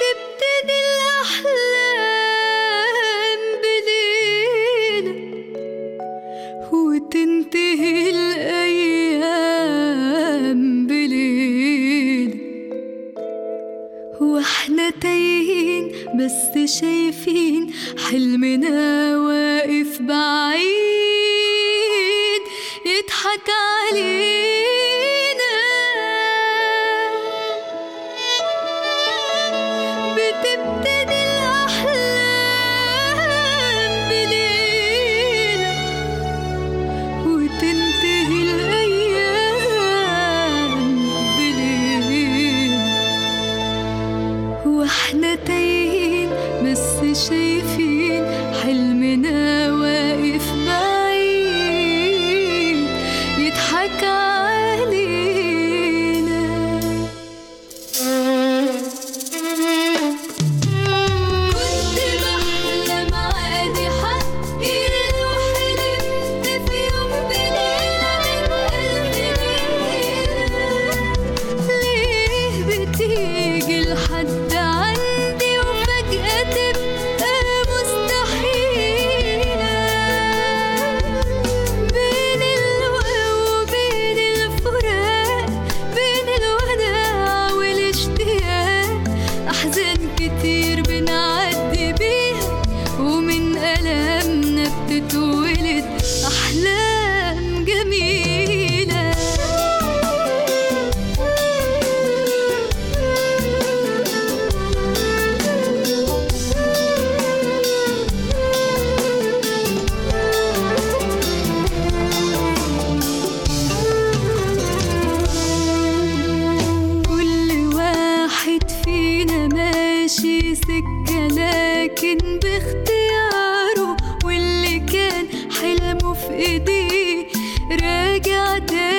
تبتدي الأحلام بليلة وتنتهي الأيام بليلة وإحنا تايهين بس شايفين حلمنا واقف بعيد. يضحك عليه بنعدي بيها ومن ألمنا بتتولد أحلام. لكن باختياره واللي كان حلمه في ايديه راجع تاني.